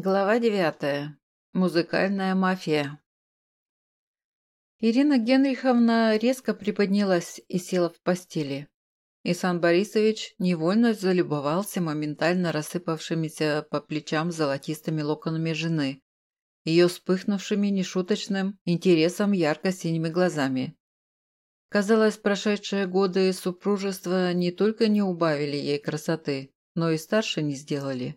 Глава девятая. Музыкальная мафия. Ирина Генриховна резко приподнялась и села в постели. Исан Борисович невольно залюбовался моментально рассыпавшимися по плечам золотистыми локонами жены, ее вспыхнувшими нешуточным интересом ярко-синими глазами. Казалось, прошедшие годы супружества не только не убавили ей красоты, но и старше не сделали.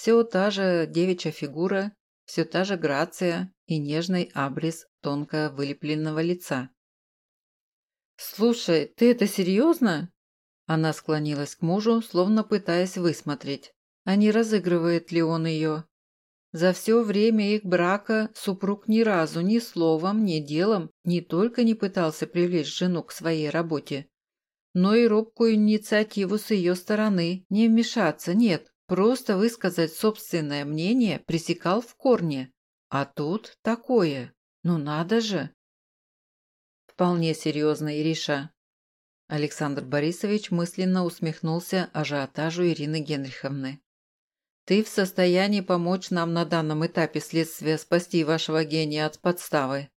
Все та же девичья фигура, все та же грация и нежный абрис тонко вылепленного лица. «Слушай, ты это серьезно?» Она склонилась к мужу, словно пытаясь высмотреть, а не разыгрывает ли он ее. За все время их брака супруг ни разу ни словом, ни делом не только не пытался привлечь жену к своей работе, но и робкую инициативу с ее стороны не вмешаться нет, Просто высказать собственное мнение пресекал в корне. А тут такое. Ну надо же. Вполне серьезно, Ириша. Александр Борисович мысленно усмехнулся ажиотажу Ирины Генриховны. Ты в состоянии помочь нам на данном этапе следствия спасти вашего гения от подставы.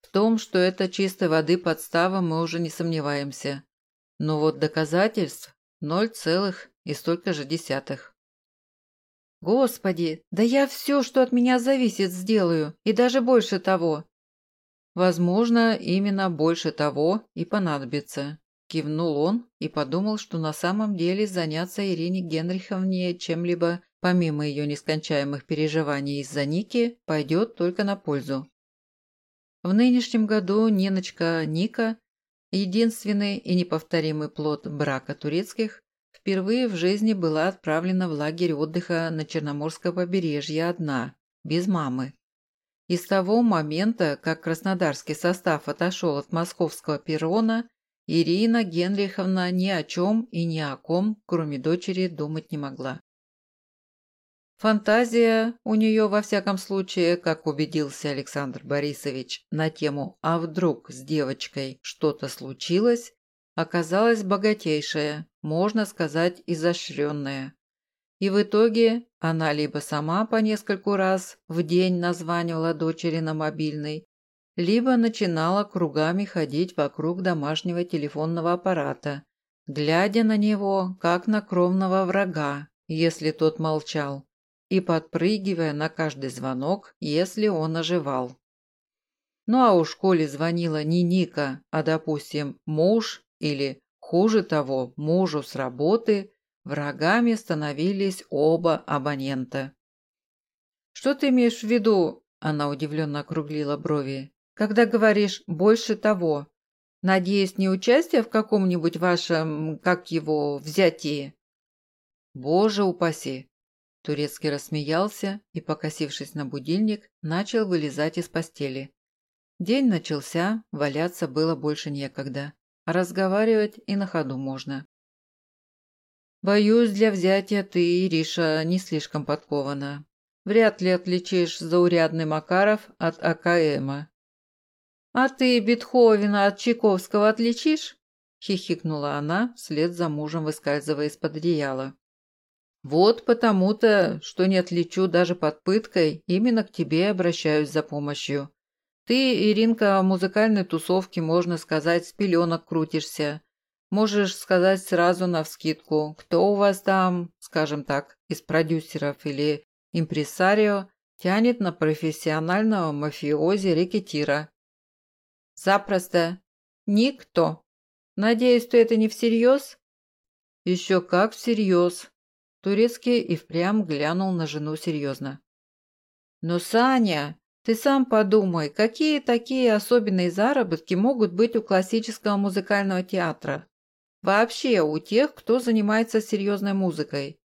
В том, что это чистой воды подстава, мы уже не сомневаемся. Но вот доказательств – ноль целых и столько же десятых. Господи, да я все, что от меня зависит, сделаю, и даже больше того. Возможно, именно больше того и понадобится. Кивнул он и подумал, что на самом деле заняться Ирине Генриховне чем-либо, помимо ее нескончаемых переживаний из-за Ники, пойдет только на пользу. В нынешнем году Ниночка Ника, единственный и неповторимый плод брака турецких, впервые в жизни была отправлена в лагерь отдыха на Черноморское побережье одна, без мамы. И с того момента, как краснодарский состав отошел от московского перрона, Ирина Генриховна ни о чем и ни о ком, кроме дочери, думать не могла. Фантазия у нее, во всяком случае, как убедился Александр Борисович, на тему «А вдруг с девочкой что-то случилось?» Оказалась богатейшая, можно сказать, изощренная. И в итоге она либо сама по нескольку раз в день названивала дочери на мобильный, либо начинала кругами ходить вокруг домашнего телефонного аппарата, глядя на него, как на кровного врага, если тот молчал, и подпрыгивая на каждый звонок, если он оживал. Ну а уж коли звонила не Ника, а, допустим, муж или, хуже того, мужу с работы, врагами становились оба абонента. «Что ты имеешь в виду?» – она удивленно округлила брови. «Когда говоришь «больше того», надеюсь, не участие в каком-нибудь вашем, как его, взятии?» «Боже упаси!» Турецкий рассмеялся и, покосившись на будильник, начал вылезать из постели. День начался, валяться было больше некогда. Разговаривать и на ходу можно. Боюсь, для взятия ты, Ириша, не слишком подкована. Вряд ли отличишь заурядный Макаров от АКМа. А ты Бетховена от Чайковского отличишь? Хихикнула она, вслед за мужем выскальзывая из-под одеяла. Вот потому-то, что не отличу даже под пыткой, именно к тебе обращаюсь за помощью. Ты, Иринка, в музыкальной тусовке, можно сказать, с пеленок крутишься. Можешь сказать сразу навскидку, кто у вас там, скажем так, из продюсеров или импресарио, тянет на профессионального мафиози-рекетира. Запросто. Никто. Надеюсь, ты это не всерьез? Еще как всерьез. Турецкий и впрямь глянул на жену серьезно. Но, Саня, ты сам подумай, какие такие особенные заработки могут быть у классического музыкального театра? Вообще у тех, кто занимается серьезной музыкой.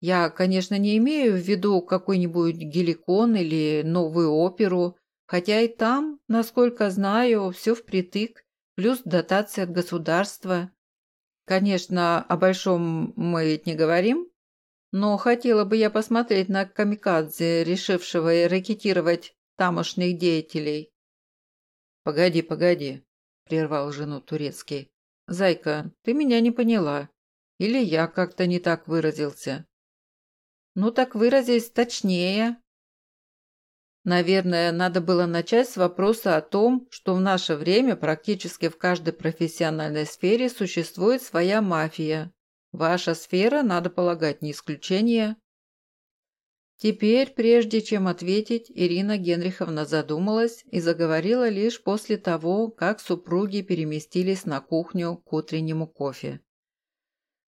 Я, конечно, не имею в виду какой-нибудь геликон или новую оперу, хотя и там, насколько знаю, все впритык, плюс дотации от государства. Конечно, о большом мы ведь не говорим, но хотела бы я посмотреть на камикадзе, решившего ракетировать тамошних деятелей. «Погоди, погоди», – прервал жену турецкий. «Зайка, ты меня не поняла. Или я как-то не так выразился?» «Ну так выразись точнее», Наверное, надо было начать с вопроса о том, что в наше время практически в каждой профессиональной сфере существует своя мафия. Ваша сфера, надо полагать, не исключение. Теперь, прежде чем ответить, Ирина Генриховна задумалась и заговорила лишь после того, как супруги переместились на кухню к утреннему кофе.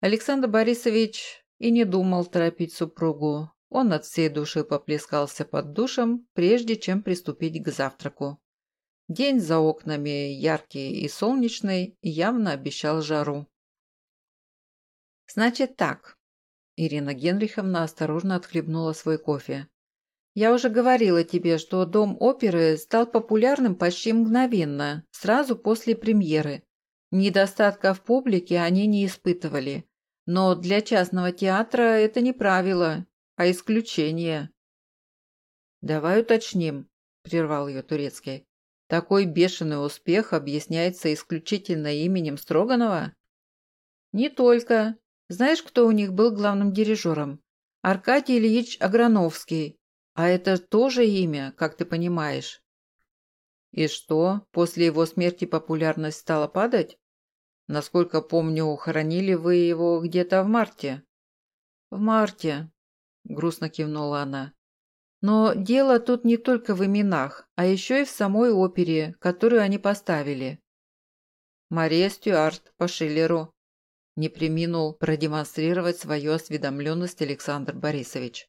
Александр Борисович и не думал торопить супругу. Он от всей души поплескался под душем, прежде чем приступить к завтраку. День за окнами яркий и солнечный явно обещал жару. «Значит так», – Ирина Генриховна осторожно отхлебнула свой кофе. «Я уже говорила тебе, что Дом оперы стал популярным почти мгновенно, сразу после премьеры. Недостатка в публике они не испытывали. Но для частного театра это не правило, а исключение. «Давай уточним», – прервал ее Турецкий. «Такой бешеный успех объясняется исключительно именем Строганова?» «Не только. Знаешь, кто у них был главным дирижером? Аркадий Ильич Аграновский. А это тоже имя, как ты понимаешь». «И что, после его смерти популярность стала падать?» «Насколько помню, хоронили вы его где-то в марте». «В марте», грустно кивнула она. Но дело тут не только в именах, а еще и в самой опере, которую они поставили. Мария Стюарт по Шиллеру. Не приминул продемонстрировать свою осведомленность Александр Борисович.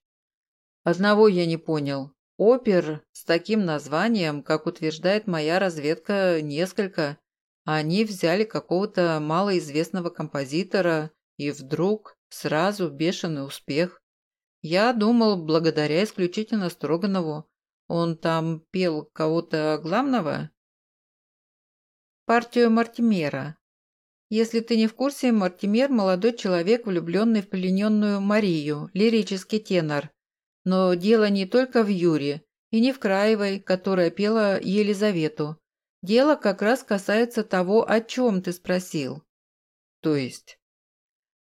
Одного я не понял. Опер с таким названием, как утверждает моя разведка, несколько. Они взяли какого-то малоизвестного композитора, и вдруг сразу бешеный успех. Я думал, благодаря исключительно Строганову. Он там пел кого-то главного? Партию Мартимера. Если ты не в курсе, Мартимер – молодой человек, влюбленный в плененную Марию, лирический тенор. Но дело не только в Юре и не в Краевой, которая пела Елизавету. Дело как раз касается того, о чем ты спросил. То есть?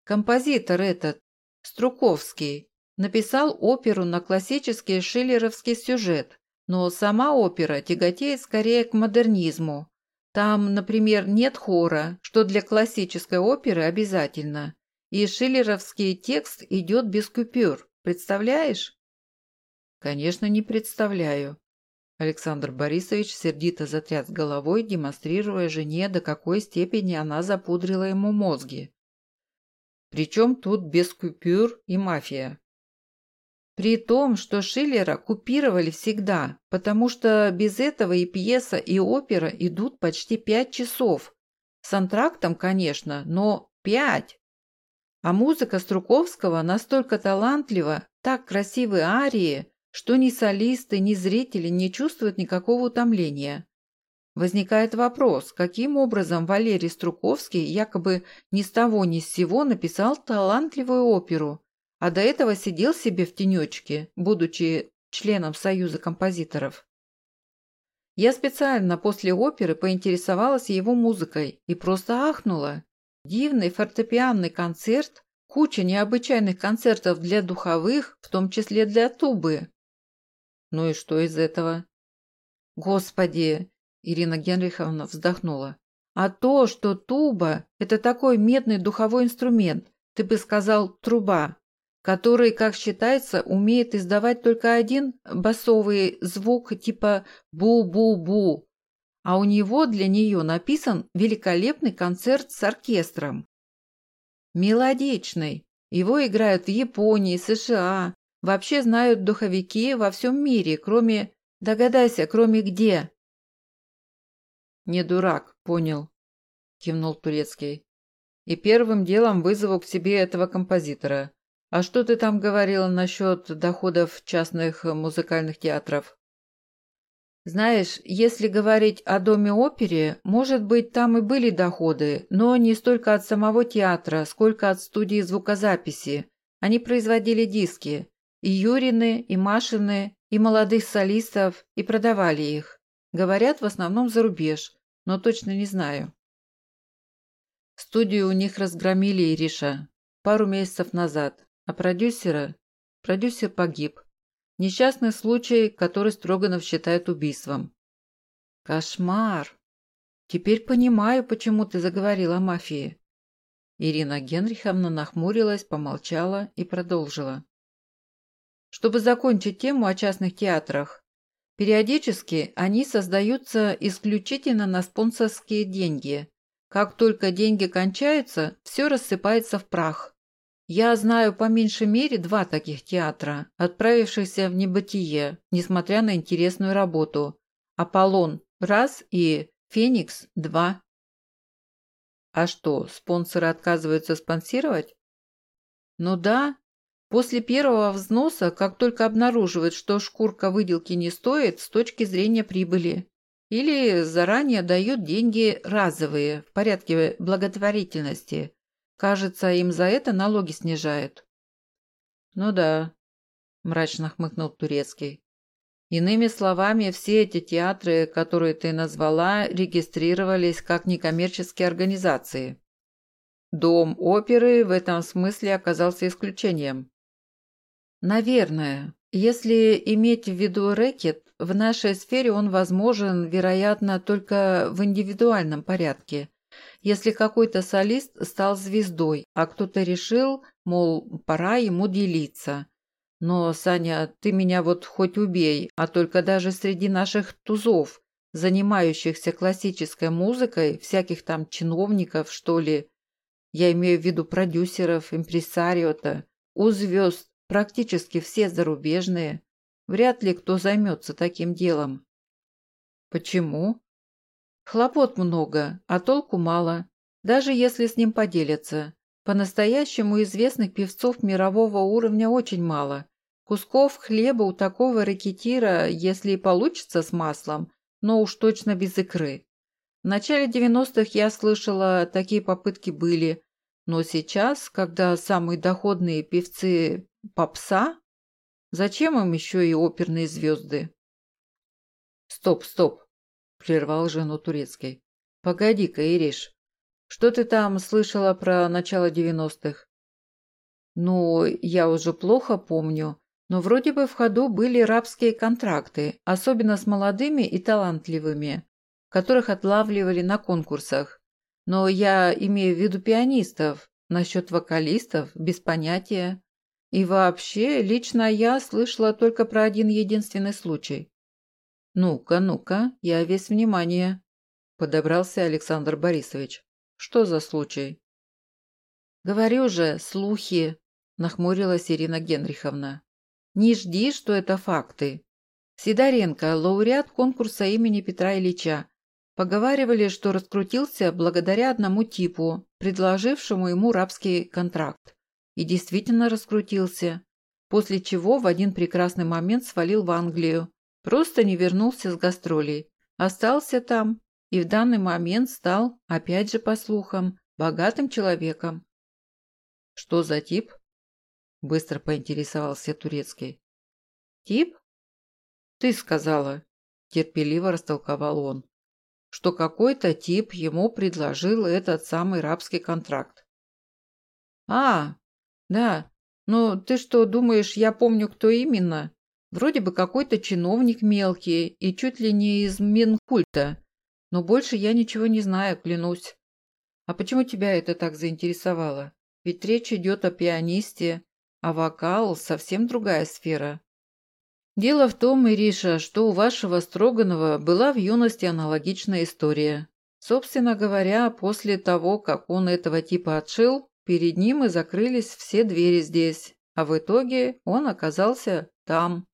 Композитор этот, Струковский, Написал оперу на классический шиллеровский сюжет, но сама опера тяготеет скорее к модернизму. Там, например, нет хора, что для классической оперы обязательно. И шиллеровский текст идет без купюр. Представляешь? Конечно, не представляю. Александр Борисович сердито затряс головой, демонстрируя жене, до какой степени она запудрила ему мозги. Причем тут без купюр и мафия? При том, что Шиллера купировали всегда, потому что без этого и пьеса, и опера идут почти пять часов. С антрактом, конечно, но пять. А музыка Струковского настолько талантлива, так красивы арии, что ни солисты, ни зрители не чувствуют никакого утомления. Возникает вопрос, каким образом Валерий Струковский якобы ни с того ни с сего написал талантливую оперу, а до этого сидел себе в тенечке, будучи членом Союза композиторов. Я специально после оперы поинтересовалась его музыкой и просто ахнула. Дивный фортепианный концерт, куча необычайных концертов для духовых, в том числе для тубы. Ну и что из этого? Господи, Ирина Генриховна вздохнула. А то, что туба – это такой медный духовой инструмент, ты бы сказал труба, который, как считается, умеет издавать только один басовый звук типа «бу-бу-бу», а у него для нее написан великолепный концерт с оркестром. Мелодичный. Его играют в Японии, США. Вообще знают духовики во всем мире, кроме... Догадайся, кроме где? Не дурак, понял, кивнул Турецкий. И первым делом вызову к себе этого композитора. А что ты там говорила насчет доходов частных музыкальных театров? Знаешь, если говорить о Доме-опере, может быть, там и были доходы, но не столько от самого театра, сколько от студии звукозаписи. Они производили диски. И Юрины, и Машины, и молодых солистов, и продавали их. Говорят, в основном за рубеж, но точно не знаю. Студию у них разгромили, Ириша, пару месяцев назад. А продюсера? Продюсер погиб. Несчастный случай, который Строганов считает убийством. Кошмар. Теперь понимаю, почему ты заговорила о мафии. Ирина Генриховна нахмурилась, помолчала и продолжила. Чтобы закончить тему о частных театрах, периодически они создаются исключительно на спонсорские деньги. Как только деньги кончаются, все рассыпается в прах. Я знаю по меньшей мере два таких театра, отправившихся в небытие, несмотря на интересную работу. «Аполлон» – раз и «Феникс» – два. А что, спонсоры отказываются спонсировать? Ну да. После первого взноса, как только обнаруживают, что шкурка выделки не стоит с точки зрения прибыли. Или заранее дают деньги разовые, в порядке благотворительности. Кажется, им за это налоги снижают. Ну да, мрачно хмыкнул Турецкий. Иными словами, все эти театры, которые ты назвала, регистрировались как некоммерческие организации. Дом оперы в этом смысле оказался исключением. Наверное. Если иметь в виду рэкет, в нашей сфере он возможен, вероятно, только в индивидуальном порядке. Если какой-то солист стал звездой, а кто-то решил, мол, пора ему делиться – но, Саня, ты меня вот хоть убей, а только даже среди наших тузов, занимающихся классической музыкой, всяких там чиновников, что ли, я имею в виду продюсеров, импресарио-то, у звезд практически все зарубежные, вряд ли кто займется таким делом. Почему? Хлопот много, а толку мало, даже если с ним поделятся. По-настоящему известных певцов мирового уровня очень мало. Кусков хлеба у такого ракетира, если и получится с маслом, но уж точно без икры. В начале 90-х я слышала, такие попытки были, но сейчас, когда самые доходные певцы попса, зачем им еще и оперные звезды? «Стоп, стоп!» – прервал жену Турецкой. «Погоди-ка, Ириш, что ты там слышала про начало девяностых? Ну, я уже плохо помню, но вроде бы в ходу были рабские контракты, особенно с молодыми и талантливыми, которых отлавливали на конкурсах. Но я имею в виду пианистов, насчет вокалистов без понятия. И вообще, лично я слышала только про один единственный случай. «Ну-ка, ну-ка, я весь внимание», – подобрался Александр Борисович. Что за случай? Говорю же, слухи, нахмурилась Ирина Генриховна. Не жди, что это факты. Сидоренко, лауреат конкурса имени Петра Ильича, поговаривали, что раскрутился благодаря одному типу, предложившему ему рабский контракт. И действительно раскрутился, после чего в один прекрасный момент свалил в Англию, просто не вернулся с гастролей, остался там и в данный момент стал, опять же по слухам, богатым человеком. «Что за тип?» – быстро поинтересовался Турецкий. «Тип?» «Ты сказала», – терпеливо растолковал он, что какой-то тип ему предложил этот самый рабский контракт. «А, да, ну ты что, думаешь, я помню, кто именно? Вроде бы какой-то чиновник мелкий и чуть ли не из Минкульта, но больше я ничего не знаю, клянусь. А почему тебя это так заинтересовало? Ведь речь идет о пианисте, а вокал – совсем другая сфера. Дело в том, Ириша, что у вашего Строганова была в юности аналогичная история. Собственно говоря, после того, как он этого типа отшил, перед ним и закрылись все двери здесь, а в итоге он оказался там.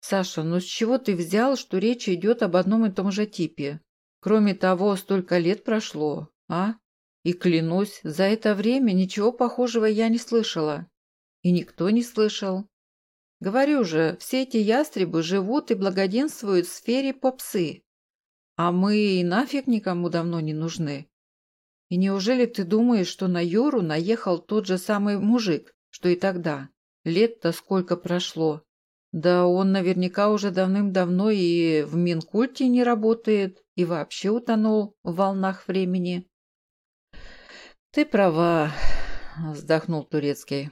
Саша, ну с чего ты взял, что речь идет об одном и том же типе? Кроме того, столько лет прошло, а? И клянусь, за это время ничего похожего я не слышала. И никто не слышал. Говорю же, все эти ястребы живут и благоденствуют в сфере попсы. А мы и нафиг никому давно не нужны. И неужели ты думаешь, что на Юру наехал тот же самый мужик, что и тогда? Лет-то сколько прошло. Да он наверняка уже давным-давно и в Минкульте не работает, и вообще утонул в волнах времени. «Ты права», – вздохнул Турецкий.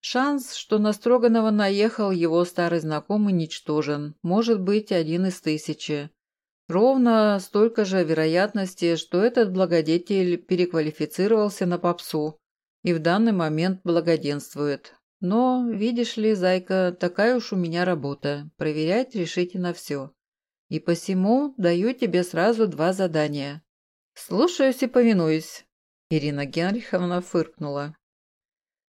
Шанс, что на Строганова наехал его старый знакомый, ничтожен. Может быть, один из тысячи. Ровно столько же вероятности, что этот благодетель переквалифицировался на попсу и в данный момент благоденствует. Но, видишь ли, зайка, такая уж у меня работа – проверять решительно все. И посему даю тебе сразу два задания. Слушаюсь и повинуюсь. Ирина Генриховна фыркнула.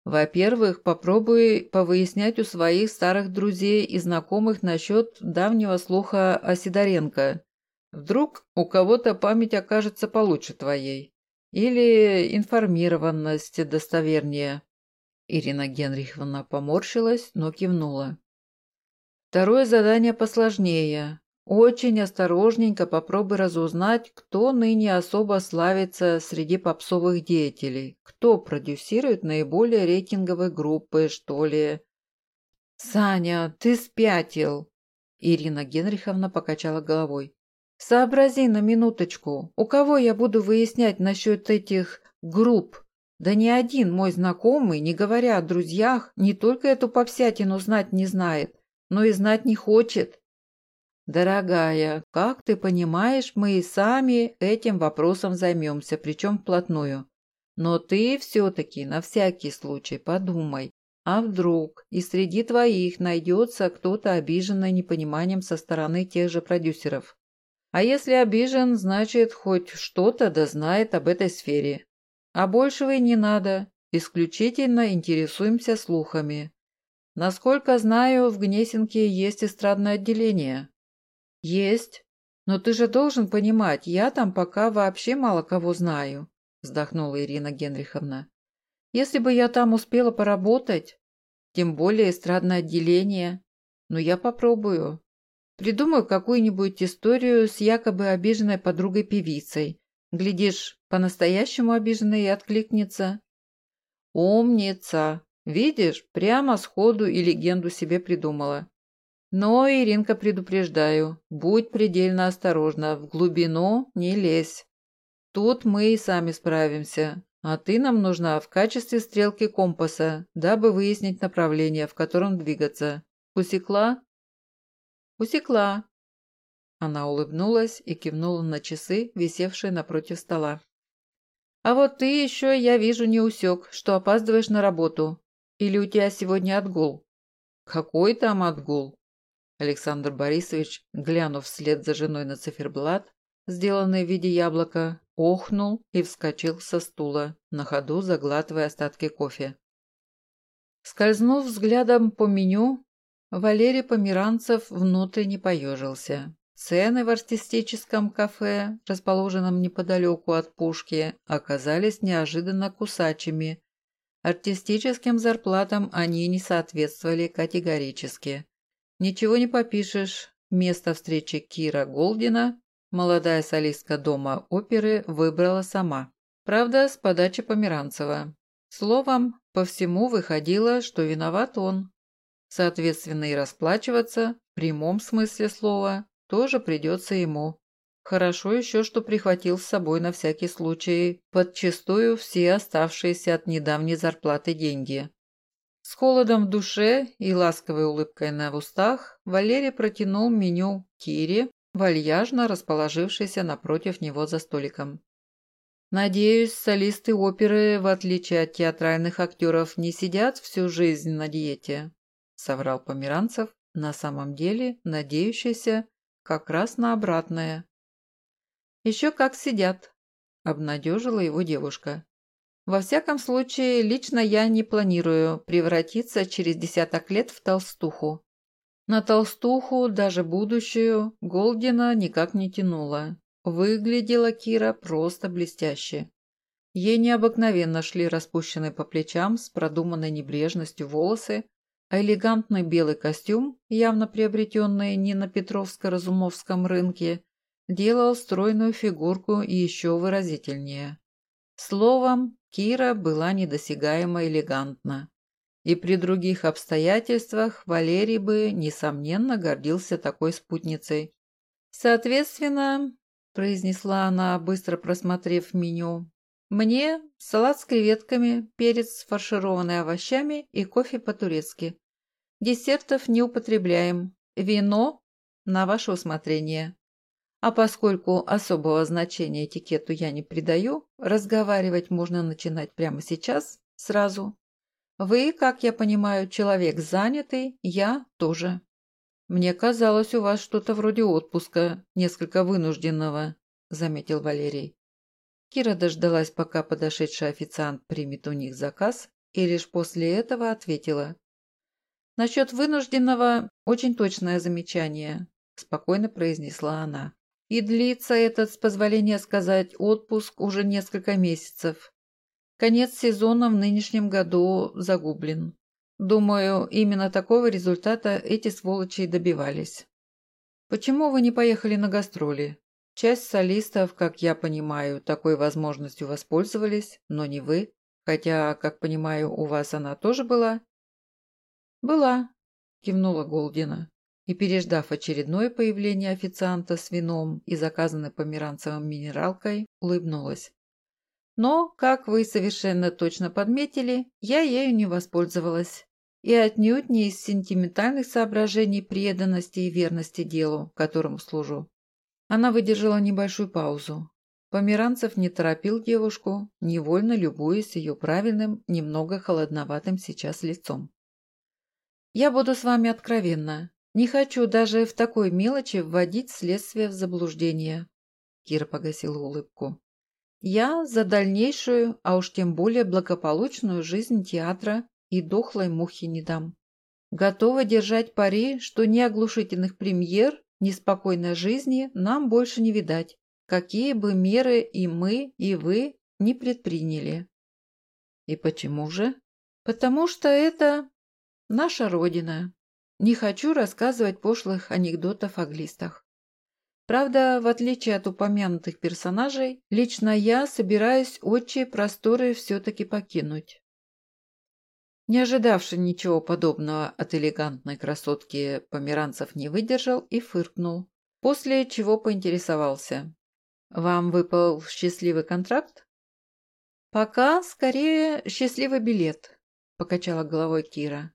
Во-первых, попробуй повыяснять у своих старых друзей и знакомых насчет давнего слуха о Сидоренко. Вдруг у кого-то память окажется получше твоей. Или информированность достовернее. Ирина Генриховна поморщилась, но кивнула. Второе задание посложнее. Очень осторожненько попробуй разузнать, кто ныне особо славится среди попсовых деятелей, кто продюсирует наиболее рейтинговые группы, что ли. «Саня, ты спятил!» Ирина Генриховна покачала головой. «Сообрази на минуточку, у кого я буду выяснять насчет этих групп? Да ни один мой знакомый, не говоря о друзьях, не только эту попсятину знать не знает, но и знать не хочет. «Дорогая, как ты понимаешь, мы и сами этим вопросом займемся, причем вплотную. Но ты все-таки на всякий случай подумай, а вдруг и среди твоих найдется кто-то обиженный непониманием со стороны тех же продюсеров? А если обижен, значит, хоть что-то да знает об этой сфере. А большего и не надо, исключительно интересуемся слухами. Насколько знаю, в Гнесинке есть эстрадное отделение. «Есть. Но ты же должен понимать, я там пока вообще мало кого знаю», вздохнула Ирина Генриховна. «Если бы я там успела поработать, тем более эстрадное отделение, но я попробую. Придумаю какую-нибудь историю с якобы обиженной подругой-певицей. Глядишь, по-настоящему обиженной и откликнется». «Умница! Видишь, прямо сходу и легенду себе придумала. Но, Иринка, предупреждаю, будь предельно осторожна, в глубину не лезь. Тут мы и сами справимся, а ты нам нужна в качестве стрелки компаса, дабы выяснить направление, в котором двигаться. Усекла? Усекла. Она улыбнулась и кивнула на часы, висевшие напротив стола. А вот ты еще, я вижу, не усек, что опаздываешь на работу. Или у тебя сегодня отгул? Какой там отгул? Александр Борисович, глянув вслед за женой на циферблат, сделанный в виде яблока, охнул и вскочил со стула, на ходу заглатывая остатки кофе. Скользнув взглядом по меню, Валерий Померанцев внутренне поежился. Цены в артистическом кафе, расположенном неподалеку от пушки, оказались неожиданно кусачими. Артистическим зарплатам они не соответствовали категорически. Ничего не попишешь. Место встречи Кира Голдина молодая солистка Дома оперы выбрала сама. Правда, с подачи Померанцева. Словом, по всему выходило, что виноват он. Соответственно, и расплачиваться, в прямом смысле слова, тоже придется ему. Хорошо еще, что прихватил с собой на всякий случай подчистую все оставшиеся от недавней зарплаты деньги. С холодом в душе и ласковой улыбкой на устах Валерий протянул меню Кире, вальяжно расположившейся напротив него за столиком. «Надеюсь, солисты оперы, в отличие от театральных актеров, не сидят всю жизнь на диете», — соврал Померанцев, на самом деле надеющийся как раз на обратное. «Еще как сидят», — обнадежила его девушка. Во всяком случае, лично я не планирую превратиться через десяток лет в толстуху. На толстуху, даже будущую, Голдина никак не тянула. Выглядела Кира просто блестяще. Ей необыкновенно шли распущенные по плечам с продуманной небрежностью волосы, элегантный белый костюм, явно приобретенный не на Петровско-Разумовском рынке, делал стройную фигурку еще выразительнее. Словом, Кира была недосягаемо элегантна. И при других обстоятельствах Валерий бы, несомненно, гордился такой спутницей. «Соответственно», – произнесла она, быстро просмотрев меню, Мне салат с креветками, перец, фаршированный овощами и кофе по-турецки. Десертов не употребляем. Вино на ваше усмотрение. А поскольку особого значения этикету я не придаю, разговаривать можно начинать прямо сейчас, сразу. Вы, как я понимаю, человек занятый, я тоже. Мне казалось, у вас что-то вроде отпуска, несколько вынужденного, заметил Валерий. Кира дождалась, пока подошедший официант примет у них заказ, и лишь после этого ответила. «Насчет вынужденного очень точное замечание», – спокойно произнесла она. И длится этот, с позволения сказать, отпуск уже несколько месяцев. Конец сезона в нынешнем году загублен. Думаю, именно такого результата эти сволочи и добивались. Почему вы не поехали на гастроли? Часть солистов, как я понимаю, такой возможностью воспользовались, но не вы. Хотя, как понимаю, у вас она тоже была? Была, кивнула Голдина и, переждав очередное появление официанта с вином и заказанной померанцевым минералкой, улыбнулась. Но, как вы совершенно точно подметили, я ею не воспользовалась. И отнюдь не из сентиментальных соображений преданности и верности делу, которому служу. Она выдержала небольшую паузу. Померанцев не торопил девушку, невольно любуясь ее правильным, немного холодноватым сейчас лицом. «Я буду с вами откровенна. Не хочу даже в такой мелочи вводить следствие в заблуждение. Кира погасила улыбку. Я за дальнейшую, а уж тем более благополучную жизнь театра и дохлой мухи не дам. Готова держать пари, что ни оглушительных премьер, ни спокойной жизни нам больше не видать, какие бы меры и мы, и вы не предприняли. И почему же? Потому что это наша Родина. Не хочу рассказывать пошлых анекдотов о глистах. Правда, в отличие от упомянутых персонажей, лично я собираюсь отчие просторы все-таки покинуть. Не ожидавший ничего подобного от элегантной красотки, Померанцев не выдержал и фыркнул, после чего поинтересовался. «Вам выпал счастливый контракт?» «Пока, скорее, счастливый билет», – покачала головой Кира.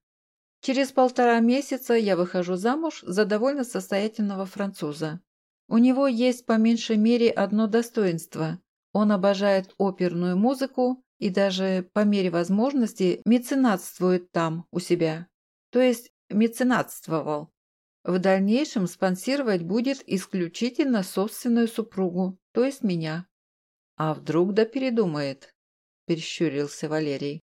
Через полтора месяца я выхожу замуж за довольно состоятельного француза. У него есть по меньшей мере одно достоинство. Он обожает оперную музыку и даже по мере возможности меценатствует там, у себя. То есть меценатствовал. В дальнейшем спонсировать будет исключительно собственную супругу, то есть меня. А вдруг да передумает, перещурился Валерий.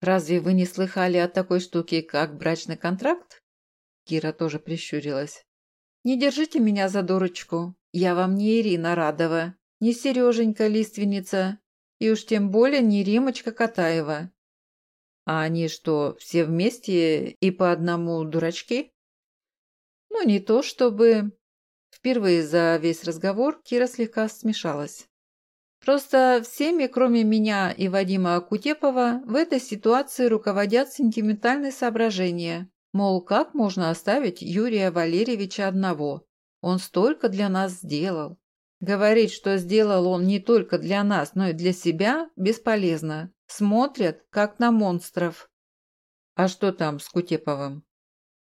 «Разве вы не слыхали о такой штуке, как брачный контракт?» Кира тоже прищурилась. «Не держите меня за дурочку. Я вам не Ирина Радова, не Сереженька Лиственница, и уж тем более не Римочка Катаева. А они что, все вместе и по одному дурачки?» «Ну, не то чтобы...» Впервые за весь разговор Кира слегка смешалась. Просто всеми, кроме меня и Вадима Кутепова, в этой ситуации руководят сентиментальные соображения. Мол, как можно оставить Юрия Валерьевича одного? Он столько для нас сделал. Говорить, что сделал он не только для нас, но и для себя, бесполезно. Смотрят, как на монстров. А что там с Кутеповым?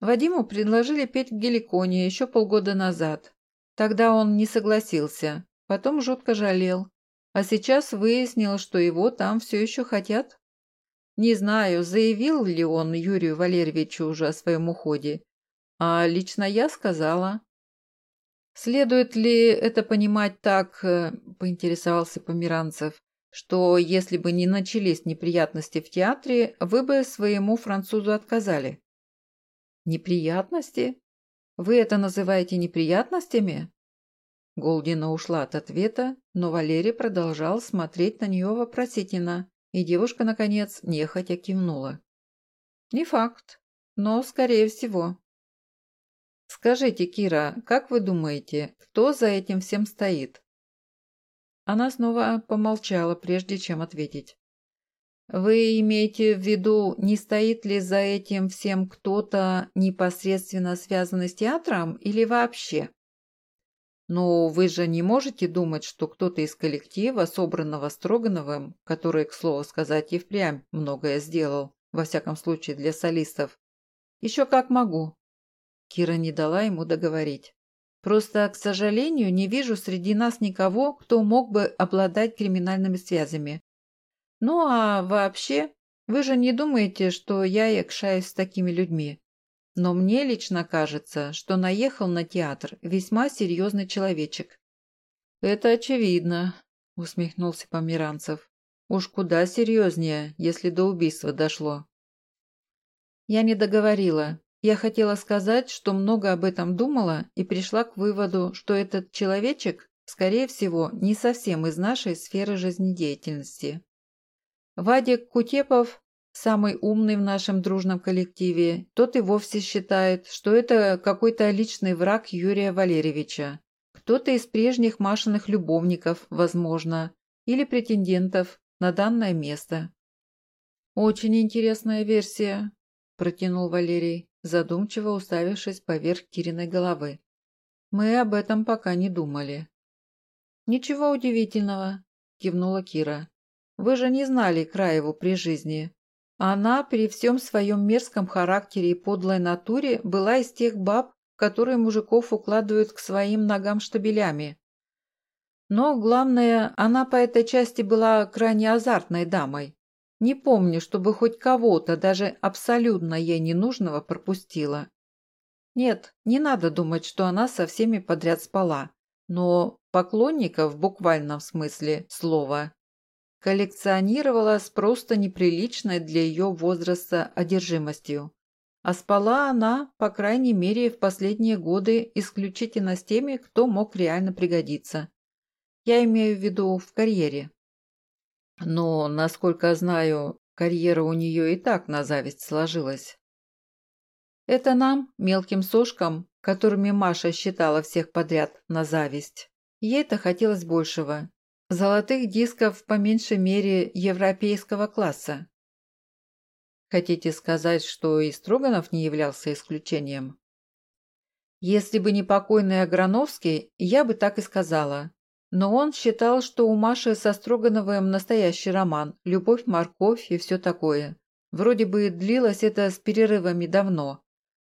Вадиму предложили петь в Геликоне еще полгода назад. Тогда он не согласился, потом жутко жалел. А сейчас выяснил, что его там все еще хотят. Не знаю, заявил ли он Юрию Валерьевичу уже о своем уходе, а лично я сказала. Следует ли это понимать так, э, поинтересовался Померанцев, что если бы не начались неприятности в театре, вы бы своему французу отказали? Неприятности? Вы это называете неприятностями? Голдина ушла от ответа, но Валерий продолжал смотреть на нее вопросительно, и девушка, наконец, нехотя кивнула. «Не факт, но скорее всего». «Скажите, Кира, как вы думаете, кто за этим всем стоит?» Она снова помолчала, прежде чем ответить. «Вы имеете в виду, не стоит ли за этим всем кто-то непосредственно связанный с театром или вообще?» Но вы же не можете думать, что кто-то из коллектива, собранного Строгановым, который, к слову сказать, и впрямь многое сделал, во всяком случае для солистов. Еще как могу. Кира не дала ему договорить. Просто, к сожалению, не вижу среди нас никого, кто мог бы обладать криминальными связями. Ну а вообще, вы же не думаете, что я якшаюсь с такими людьми. Но мне лично кажется, что наехал на театр весьма серьезный человечек. «Это очевидно», – усмехнулся Померанцев. «Уж куда серьезнее, если до убийства дошло». Я не договорила. Я хотела сказать, что много об этом думала и пришла к выводу, что этот человечек, скорее всего, не совсем из нашей сферы жизнедеятельности. Вадик Кутепов, самый умный в нашем дружном коллективе, тот и вовсе считает, что это какой-то личный враг Юрия Валерьевича. Кто-то из прежних Машиных любовников, возможно, или претендентов на данное место. «Очень интересная версия», – протянул Валерий, задумчиво уставившись поверх Кириной головы. «Мы об этом пока не думали». «Ничего удивительного», – кивнула Кира. Вы же не знали Краеву при жизни. Она при всем своем мерзком характере и подлой натуре была из тех баб, которые мужиков укладывают к своим ногам штабелями. Но, главное, она по этой части была крайне азартной дамой. Не помню, чтобы хоть кого-то, даже абсолютно ей ненужного, пропустила. Нет, не надо думать, что она со всеми подряд спала. Но поклонников в буквальном смысле слова коллекционировала с просто неприличной для ее возраста одержимостью. А спала она, по крайней мере, в последние годы исключительно с теми, кто мог реально пригодиться. Я имею в виду в карьере. Но, насколько знаю, карьера у нее и так на зависть сложилась. Это нам, мелким сошкам, которыми Маша считала всех подряд на зависть. Ей-то хотелось большего, Золотых дисков по меньшей мере европейского класса. Хотите сказать, что и Строганов не являлся исключением? Если бы не покойный Аграновский, я бы так и сказала. Но он считал, что у Маши со Строгановым настоящий роман, любовь-морковь и все такое. Вроде бы длилось это с перерывами давно.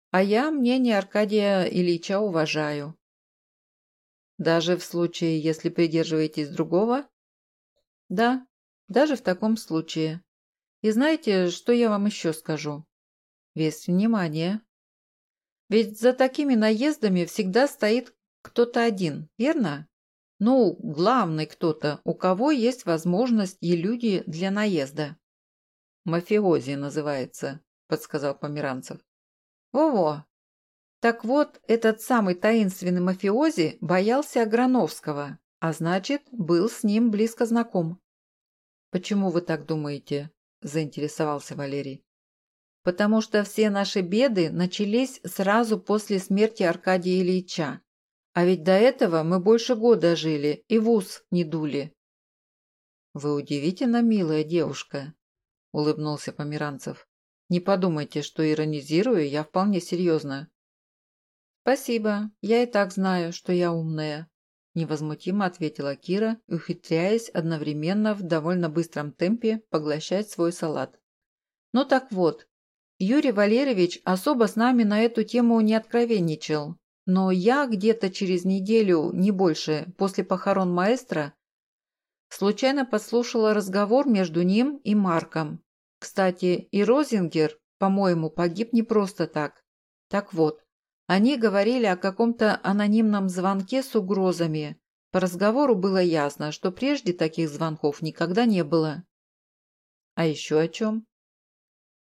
А я мнение Аркадия Ильича уважаю. Даже в случае, если придерживаетесь другого? Да, даже в таком случае. И знаете, что я вам еще скажу? Весь внимание. Ведь за такими наездами всегда стоит кто-то один, верно? Ну, главный кто-то, у кого есть возможность и люди для наезда. «Мафиози называется», – подсказал Померанцев. «Во-во, так вот, этот самый таинственный мафиози боялся Аграновского, а значит, был с ним близко знаком. «Почему вы так думаете?» – заинтересовался Валерий. «Потому что все наши беды начались сразу после смерти Аркадия Ильича. А ведь до этого мы больше года жили и в ус не дули». «Вы удивительно милая девушка», – улыбнулся Померанцев. «Не подумайте, что иронизирую, я вполне серьезно. «Спасибо, я и так знаю, что я умная», – невозмутимо ответила Кира, ухитряясь одновременно в довольно быстром темпе поглощать свой салат. «Ну так вот, Юрий Валерьевич особо с нами на эту тему не откровенничал, но я где-то через неделю, не больше, после похорон маэстро, случайно подслушала разговор между ним и Марком. Кстати, и Розингер, по-моему, погиб не просто так. Так вот, они говорили о каком-то анонимном звонке с угрозами. По разговору было ясно, что прежде таких звонков никогда не было. А еще о чем?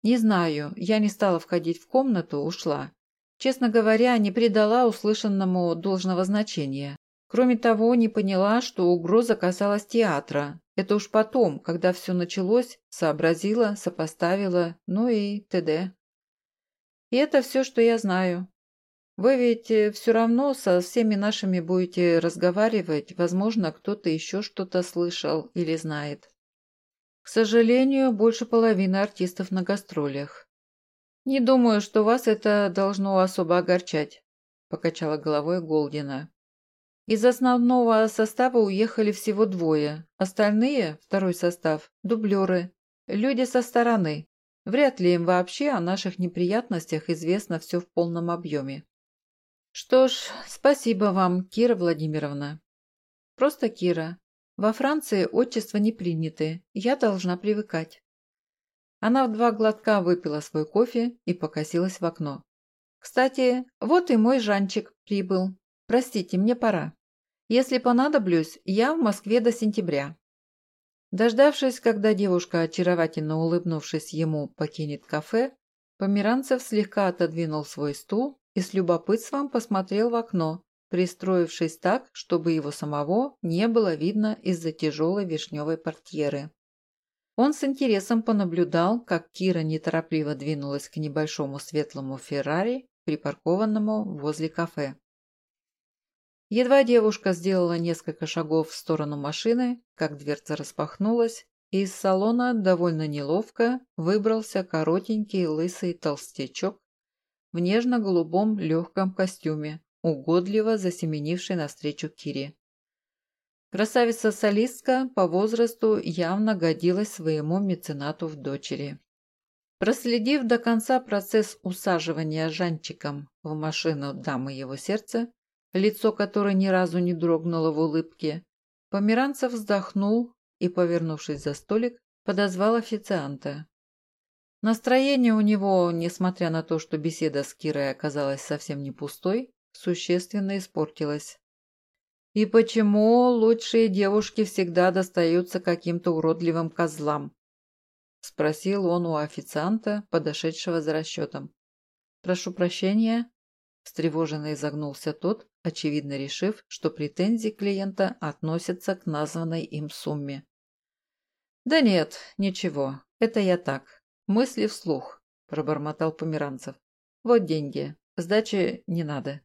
Не знаю, я не стала входить в комнату, ушла. Честно говоря, не придала услышанному должного значения. Кроме того, не поняла, что угроза касалась театра. Это уж потом, когда все началось, сообразила, сопоставила, ну и т.д. И это все, что я знаю. Вы ведь э, все равно со всеми нашими будете разговаривать, возможно, кто-то еще что-то слышал или знает. К сожалению, больше половины артистов на гастролях. Не думаю, что вас это должно особо огорчать, покачала головой Голдина. Из основного состава уехали всего двое. Остальные, второй состав, дублеры. Люди со стороны. Вряд ли им вообще о наших неприятностях известно все в полном объеме. Что ж, спасибо вам, Кира Владимировна. Просто Кира. Во Франции отчества не приняты. Я должна привыкать. Она в два глотка выпила свой кофе и покосилась в окно. «Кстати, вот и мой Жанчик прибыл. Простите, мне пора. Если понадоблюсь, я в Москве до сентября». Дождавшись, когда девушка, очаровательно улыбнувшись ему, покинет кафе, Померанцев слегка отодвинул свой стул и с любопытством посмотрел в окно, пристроившись так, чтобы его самого не было видно из-за тяжелой вишневой портьеры. Он с интересом понаблюдал, как Кира неторопливо двинулась к небольшому светлому Феррари, припаркованному возле кафе. Едва девушка сделала несколько шагов в сторону машины, как дверца распахнулась, и из салона довольно неловко выбрался коротенький лысый толстячок в нежно-голубом легком костюме, угодливо засеменивший навстречу Кире. Красавица-солистка по возрасту явно годилась своему меценату в дочери. Проследив до конца процесс усаживания Жанчиком в машину дамы его сердца, лицо которой ни разу не дрогнуло в улыбке, Померанцев вздохнул и, повернувшись за столик, подозвал официанта. Настроение у него, несмотря на то, что беседа с Кирой оказалась совсем не пустой, существенно испортилось. И почему лучшие девушки всегда достаются каким-то уродливым козлам? Спросил он у официанта, подошедшего за расчетом. Прошу прощения. Встревоженно изогнулся тот, очевидно решив, что претензии клиента относятся к названной им сумме. «Да нет, ничего, это я так. Мысли вслух», – пробормотал Померанцев. «Вот деньги. Сдачи не надо».